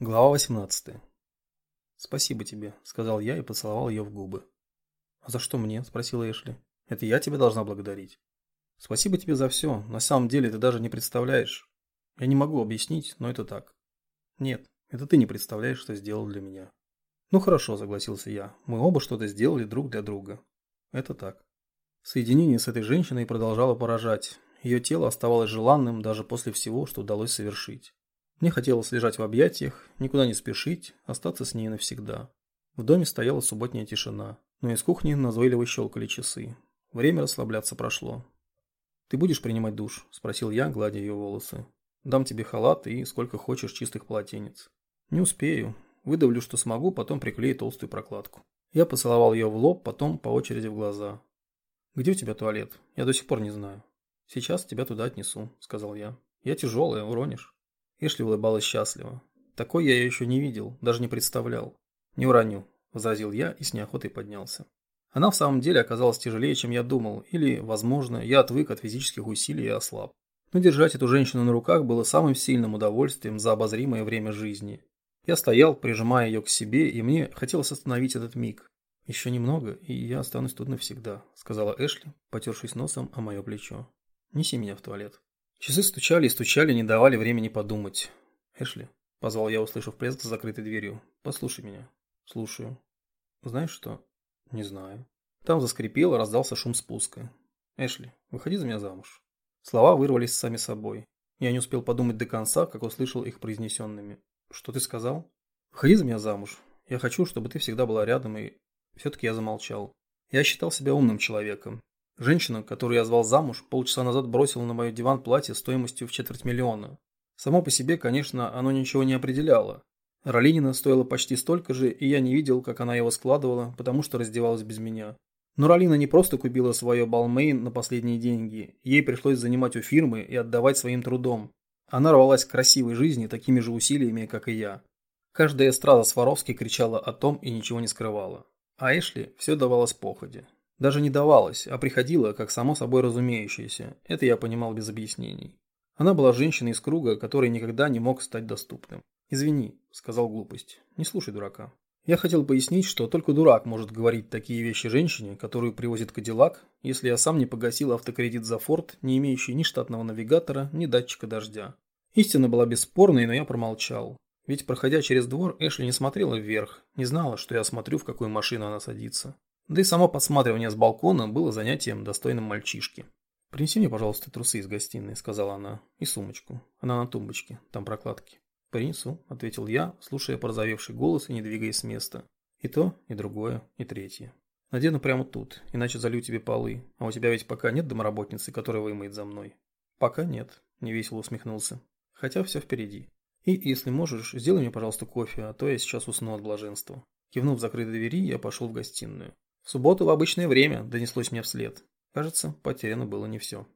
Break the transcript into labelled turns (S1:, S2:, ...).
S1: Глава 18. «Спасибо тебе», – сказал я и поцеловал ее в губы. «А за что мне?» – спросила Эшли. «Это я тебя должна благодарить». «Спасибо тебе за все. На самом деле ты даже не представляешь. Я не могу объяснить, но это так». «Нет, это ты не представляешь, что сделал для меня». «Ну хорошо», – согласился я. «Мы оба что-то сделали друг для друга». «Это так». Соединение с этой женщиной продолжало поражать. Ее тело оставалось желанным даже после всего, что удалось совершить. Мне хотелось лежать в объятиях, никуда не спешить, остаться с ней навсегда. В доме стояла субботняя тишина, но из кухни назойливо щелкали часы. Время расслабляться прошло. «Ты будешь принимать душ?» – спросил я, гладя ее волосы. «Дам тебе халат и сколько хочешь чистых полотенец». «Не успею. Выдавлю, что смогу, потом приклею толстую прокладку». Я поцеловал ее в лоб, потом по очереди в глаза. «Где у тебя туалет? Я до сих пор не знаю». «Сейчас тебя туда отнесу», – сказал я. «Я тяжелая, уронишь». Эшли улыбалась счастливо. Такой я ее еще не видел, даже не представлял. «Не уроню», – возразил я и с неохотой поднялся. Она в самом деле оказалась тяжелее, чем я думал, или, возможно, я отвык от физических усилий и ослаб. Но держать эту женщину на руках было самым сильным удовольствием за обозримое время жизни. Я стоял, прижимая ее к себе, и мне хотелось остановить этот миг. «Еще немного, и я останусь тут навсегда», – сказала Эшли, потершись носом о мое плечо. «Неси меня в туалет». Часы стучали и стучали, не давали времени подумать. «Эшли», – позвал я, услышав плеск за закрытой дверью, – «послушай меня». «Слушаю». «Знаешь что?» «Не знаю». Там заскрипело, раздался шум спуска. «Эшли, выходи за меня замуж». Слова вырвались сами собой. Я не успел подумать до конца, как услышал их произнесенными. «Что ты сказал?» «Выходи за меня замуж. Я хочу, чтобы ты всегда была рядом и...» Все-таки я замолчал. Я считал себя умным человеком. Женщина, которую я звал замуж, полчаса назад бросила на мой диван платье стоимостью в четверть миллиона. Само по себе, конечно, оно ничего не определяло. Ролинина стоила почти столько же, и я не видел, как она его складывала, потому что раздевалась без меня. Но Ролина не просто купила свое Балмейн на последние деньги, ей пришлось занимать у фирмы и отдавать своим трудом. Она рвалась к красивой жизни такими же усилиями, как и я. Каждая эстрада Сваровски кричала о том и ничего не скрывала. А Эшли все давалось походе. Даже не давалось, а приходило, как само собой разумеющееся. Это я понимал без объяснений. Она была женщиной из круга, который никогда не мог стать доступным. «Извини», – сказал глупость. «Не слушай дурака». Я хотел пояснить, что только дурак может говорить такие вещи женщине, которую привозит Кадиллак, если я сам не погасил автокредит за Форд, не имеющий ни штатного навигатора, ни датчика дождя. Истина была бесспорной, но я промолчал. Ведь, проходя через двор, Эшли не смотрела вверх, не знала, что я смотрю, в какую машину она садится. Да и само подсматривание с балкона было занятием, достойным мальчишки. «Принеси мне, пожалуйста, трусы из гостиной», – сказала она, – «и сумочку. Она на тумбочке, там прокладки». «Принесу», – ответил я, слушая порозовевший голос и не двигаясь с места. «И то, и другое, и третье. Надену прямо тут, иначе залью тебе полы. А у тебя ведь пока нет домработницы, которая вымоет за мной?» «Пока нет», – невесело усмехнулся. «Хотя все впереди. И, если можешь, сделай мне, пожалуйста, кофе, а то я сейчас усну от блаженства». Кивнув закрытой двери, я пошел в гостиную. В субботу в обычное время донеслось мне вслед. Кажется, потеряно было не все.